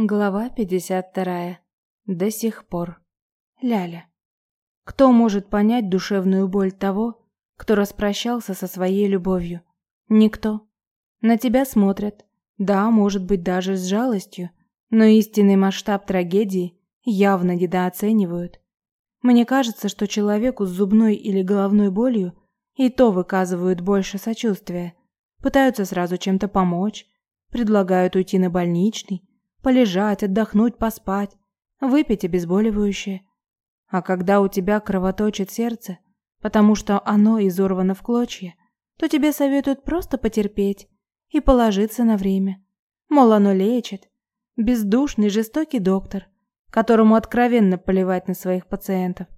Глава 52. До сих пор. Ляля. Кто может понять душевную боль того, кто распрощался со своей любовью? Никто. На тебя смотрят. Да, может быть, даже с жалостью, но истинный масштаб трагедии явно недооценивают. Мне кажется, что человеку с зубной или головной болью и то выказывают больше сочувствия. Пытаются сразу чем-то помочь, предлагают уйти на больничный, полежать, отдохнуть, поспать, выпить обезболивающее. А когда у тебя кровоточит сердце, потому что оно изорвано в клочья, то тебе советуют просто потерпеть и положиться на время. Мол, оно лечит. Бездушный, жестокий доктор, которому откровенно поливать на своих пациентов.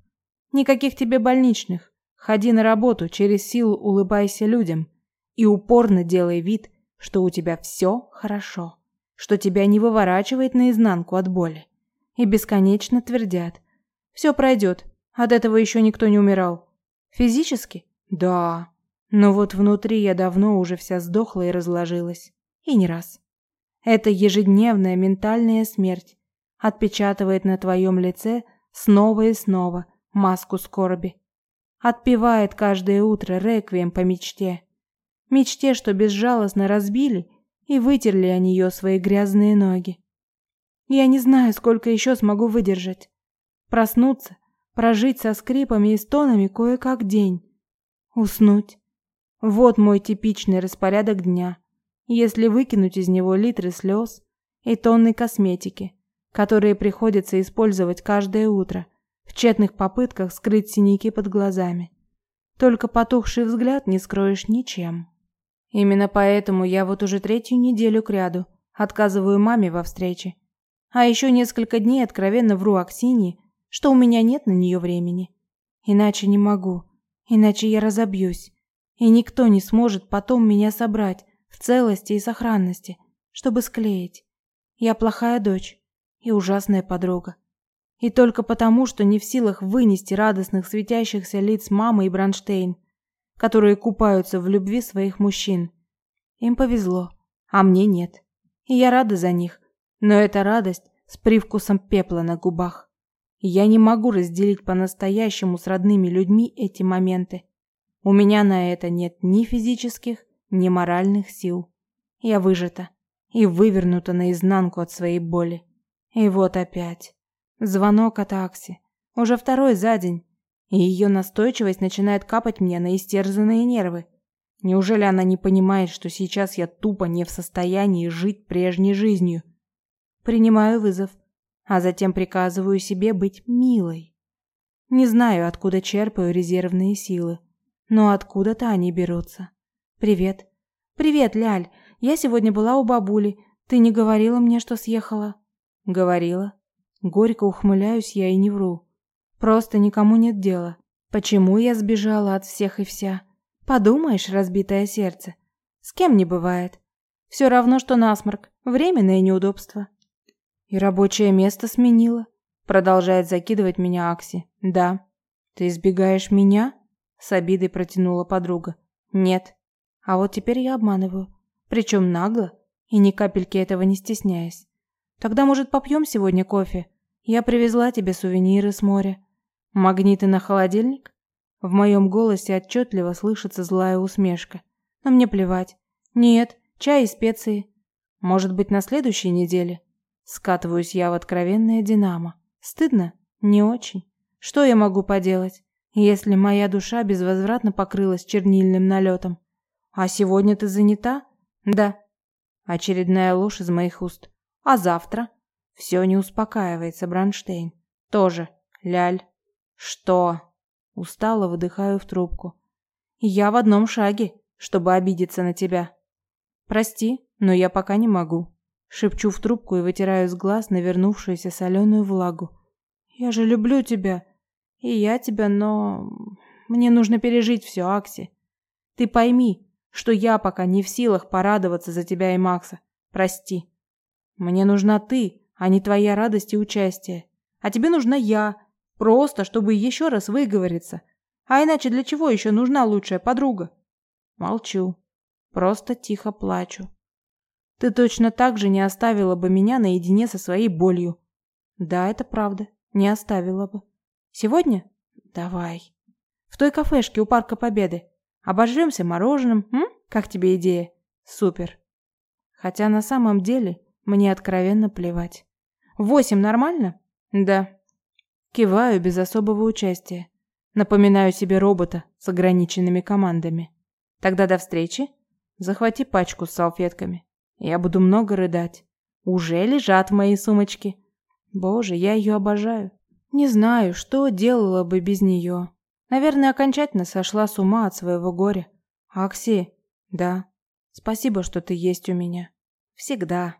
Никаких тебе больничных. Ходи на работу, через силу улыбайся людям и упорно делай вид, что у тебя все хорошо что тебя не выворачивает наизнанку от боли. И бесконечно твердят. Все пройдет, от этого еще никто не умирал. Физически? Да. Но вот внутри я давно уже вся сдохла и разложилась. И не раз. Это ежедневная ментальная смерть отпечатывает на твоем лице снова и снова маску скорби. Отпевает каждое утро реквием по мечте. Мечте, что безжалостно разбили и вытерли о нее свои грязные ноги. Я не знаю, сколько еще смогу выдержать. Проснуться, прожить со скрипами и стонами кое-как день. Уснуть. Вот мой типичный распорядок дня, если выкинуть из него литры слез и тонны косметики, которые приходится использовать каждое утро в тщетных попытках скрыть синяки под глазами. Только потухший взгляд не скроешь ничем. Именно поэтому я вот уже третью неделю кряду отказываю маме во встрече. А еще несколько дней откровенно вру Аксине, что у меня нет на нее времени. Иначе не могу, иначе я разобьюсь, и никто не сможет потом меня собрать в целости и сохранности, чтобы склеить. Я плохая дочь и ужасная подруга. И только потому, что не в силах вынести радостных светящихся лиц мамы и Бранштейн, которые купаются в любви своих мужчин. Им повезло, а мне нет. И я рада за них, но эта радость с привкусом пепла на губах. Я не могу разделить по-настоящему с родными людьми эти моменты. У меня на это нет ни физических, ни моральных сил. Я выжата и вывернута наизнанку от своей боли. И вот опять. Звонок от Акси. Уже второй за день и ее настойчивость начинает капать мне на истерзанные нервы. Неужели она не понимает, что сейчас я тупо не в состоянии жить прежней жизнью? Принимаю вызов, а затем приказываю себе быть милой. Не знаю, откуда черпаю резервные силы, но откуда-то они берутся. Привет. Привет, Ляль. Я сегодня была у бабули. Ты не говорила мне, что съехала? Говорила. Горько ухмыляюсь я и не вру. Просто никому нет дела. Почему я сбежала от всех и вся? Подумаешь, разбитое сердце. С кем не бывает. Все равно, что насморк. Временное неудобство. И рабочее место сменила. Продолжает закидывать меня Акси. Да. Ты избегаешь меня? С обидой протянула подруга. Нет. А вот теперь я обманываю. Причем нагло. И ни капельки этого не стесняясь. Тогда, может, попьем сегодня кофе? Я привезла тебе сувениры с моря. Магниты на холодильник? В моем голосе отчетливо слышится злая усмешка. Но мне плевать. Нет, чай и специи. Может быть, на следующей неделе? Скатываюсь я в откровенное динамо. Стыдно? Не очень. Что я могу поделать, если моя душа безвозвратно покрылась чернильным налетом? А сегодня ты занята? Да. Очередная ложь из моих уст. А завтра? Все не успокаивается, Бранштейн. Тоже. Ляль. Что? Устало выдыхаю в трубку. Я в одном шаге, чтобы обидеться на тебя. Прости, но я пока не могу. Шепчу в трубку и вытираю с глаз навернувшуюся соленую влагу. Я же люблю тебя. И я тебя, но... Мне нужно пережить все, Акси. Ты пойми, что я пока не в силах порадоваться за тебя и Макса. Прости. Мне нужна ты, а не твоя радость и участие. А тебе нужна я, Просто, чтобы еще раз выговориться. А иначе для чего еще нужна лучшая подруга? Молчу. Просто тихо плачу. Ты точно так же не оставила бы меня наедине со своей болью. Да, это правда. Не оставила бы. Сегодня? Давай. В той кафешке у Парка Победы. Обожремся мороженым, м? Как тебе идея? Супер. Хотя на самом деле мне откровенно плевать. Восемь нормально? Да. Киваю без особого участия. Напоминаю себе робота с ограниченными командами. Тогда до встречи. Захвати пачку с салфетками. Я буду много рыдать. Уже лежат в моей сумочке. Боже, я ее обожаю. Не знаю, что делала бы без нее. Наверное, окончательно сошла с ума от своего горя. Акси, да. Спасибо, что ты есть у меня. Всегда.